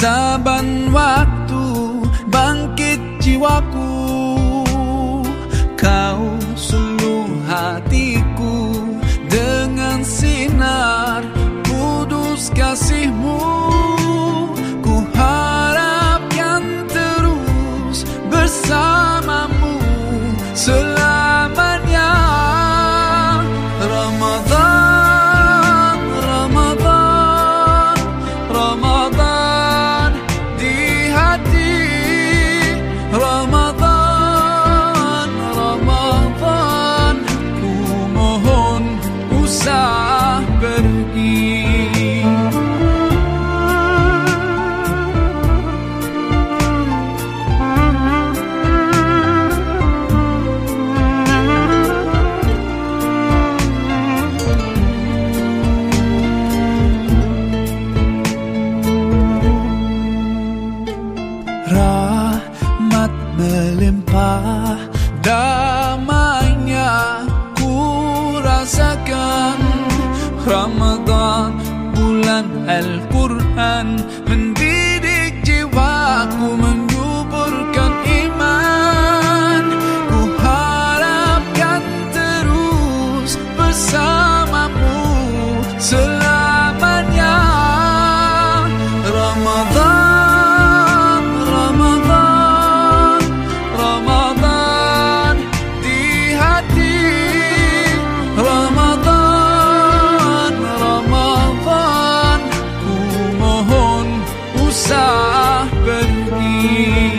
Saban waktu bangkit jiwaku berlimpah damainya ku rasakan Ramadan bulan Al-Quran mendidik jiwaku menyuburkan iman. Ku harapkan terus bersamamu selamanya. Ramadan pergi